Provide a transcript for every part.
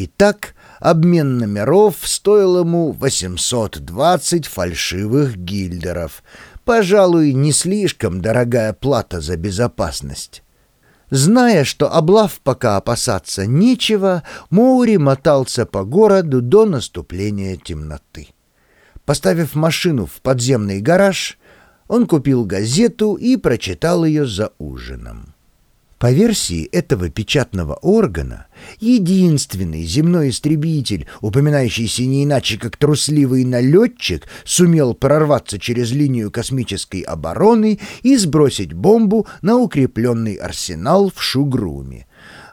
И так обмен номеров стоил ему 820 фальшивых гильдеров. Пожалуй, не слишком дорогая плата за безопасность. Зная, что облав пока опасаться нечего, Моури мотался по городу до наступления темноты. Поставив машину в подземный гараж, он купил газету и прочитал ее за ужином. По версии этого печатного органа, единственный земной истребитель, упоминающийся не иначе как трусливый налетчик, сумел прорваться через линию космической обороны и сбросить бомбу на укрепленный арсенал в Шугруме.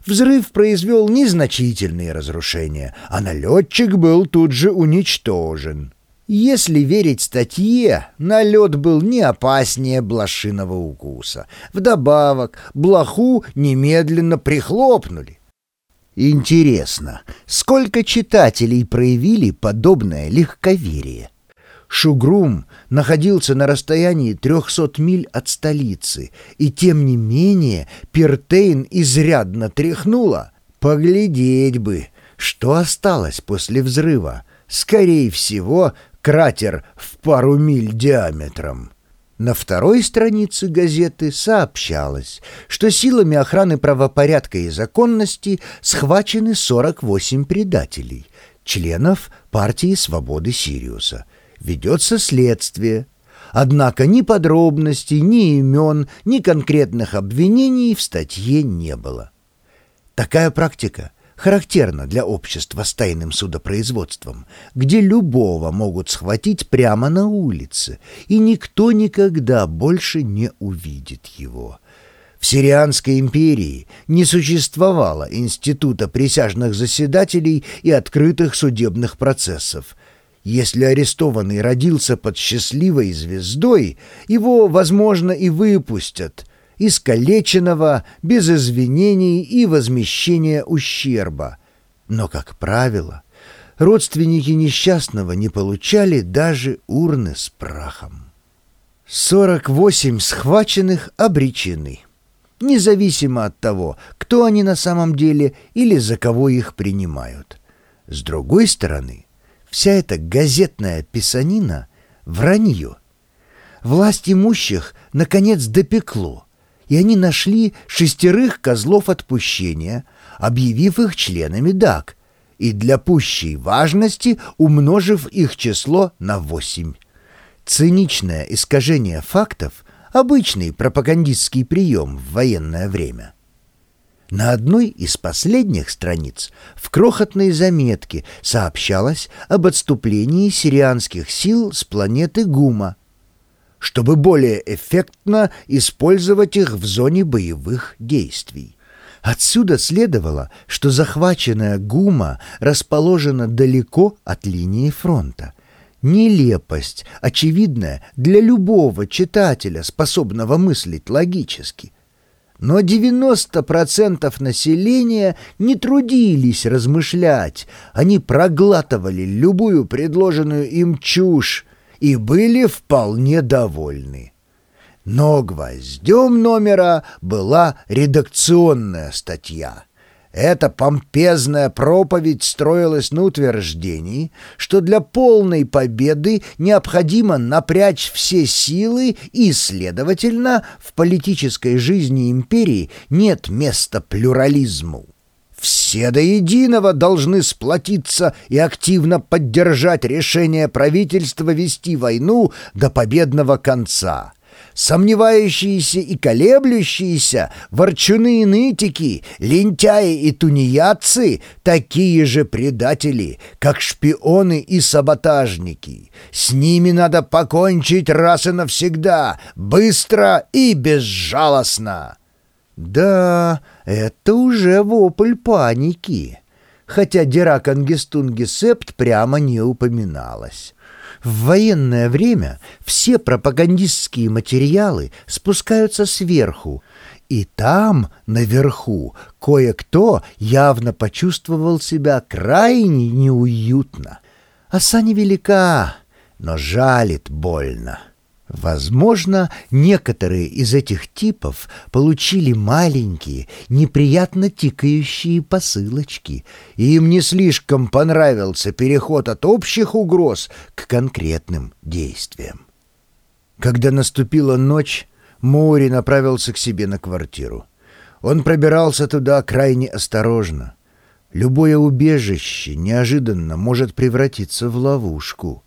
Взрыв произвел незначительные разрушения, а налетчик был тут же уничтожен. Если верить статье, налет был не опаснее блошиного укуса. Вдобавок, блоху немедленно прихлопнули. Интересно, сколько читателей проявили подобное легковерие? Шугрум находился на расстоянии 300 миль от столицы, и тем не менее Пертейн изрядно тряхнула. Поглядеть бы, что осталось после взрыва. Скорее всего, кратер в пару миль диаметром. На второй странице газеты сообщалось, что силами охраны правопорядка и законности схвачены 48 предателей, членов партии свободы Сириуса. Ведется следствие. Однако ни подробностей, ни имен, ни конкретных обвинений в статье не было. Такая практика характерно для общества с тайным судопроизводством, где любого могут схватить прямо на улице, и никто никогда больше не увидит его. В Сирианской империи не существовало института присяжных заседателей и открытых судебных процессов. Если арестованный родился под счастливой звездой, его, возможно, и выпустят – искалеченного, без извинений и возмещения ущерба. Но, как правило, родственники несчастного не получали даже урны с прахом. 48 схваченных обречены, независимо от того, кто они на самом деле или за кого их принимают. С другой стороны, вся эта газетная писанина — вранье. Власть имущих, наконец, допекло — и они нашли шестерых козлов отпущения, объявив их членами ДАК, и для пущей важности умножив их число на восемь. Циничное искажение фактов — обычный пропагандистский прием в военное время. На одной из последних страниц в крохотной заметке сообщалось об отступлении сирианских сил с планеты Гума — чтобы более эффектно использовать их в зоне боевых действий. Отсюда следовало, что захваченная Гума расположена далеко от линии фронта. Нелепость, очевидная для любого читателя, способного мыслить логически. Но 90% населения не трудились размышлять, они проглатывали любую предложенную им чушь, и были вполне довольны. Но гвоздем номера была редакционная статья. Эта помпезная проповедь строилась на утверждении, что для полной победы необходимо напрячь все силы и, следовательно, в политической жизни империи нет места плюрализму. Все до единого должны сплотиться и активно поддержать решение правительства вести войну до победного конца. Сомневающиеся и колеблющиеся, ворчуны и нытики, лентяи и тунеядцы — такие же предатели, как шпионы и саботажники. С ними надо покончить раз и навсегда, быстро и безжалостно. Да, это уже вопль паники, хотя Диракангестунгесепт прямо не упоминалось. В военное время все пропагандистские материалы спускаются сверху, и там, наверху, кое-кто явно почувствовал себя крайне неуютно. Оса невелика, но жалит больно. Возможно, некоторые из этих типов получили маленькие, неприятно тикающие посылочки, и им не слишком понравился переход от общих угроз к конкретным действиям. Когда наступила ночь, Моури направился к себе на квартиру. Он пробирался туда крайне осторожно. Любое убежище неожиданно может превратиться в ловушку —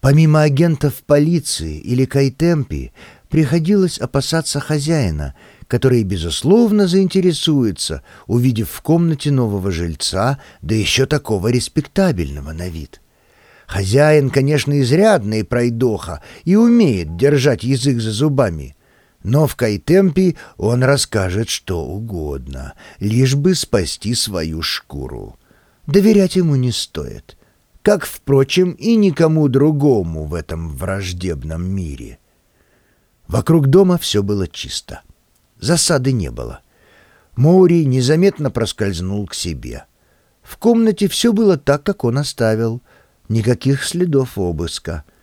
Помимо агентов полиции или Кайтемпи, приходилось опасаться хозяина, который, безусловно, заинтересуется, увидев в комнате нового жильца, да еще такого респектабельного на вид. Хозяин, конечно, изрядный пройдоха и умеет держать язык за зубами, но в Кайтемпе он расскажет что угодно, лишь бы спасти свою шкуру. Доверять ему не стоит как, впрочем, и никому другому в этом враждебном мире. Вокруг дома все было чисто. Засады не было. Моури незаметно проскользнул к себе. В комнате все было так, как он оставил. Никаких следов обыска —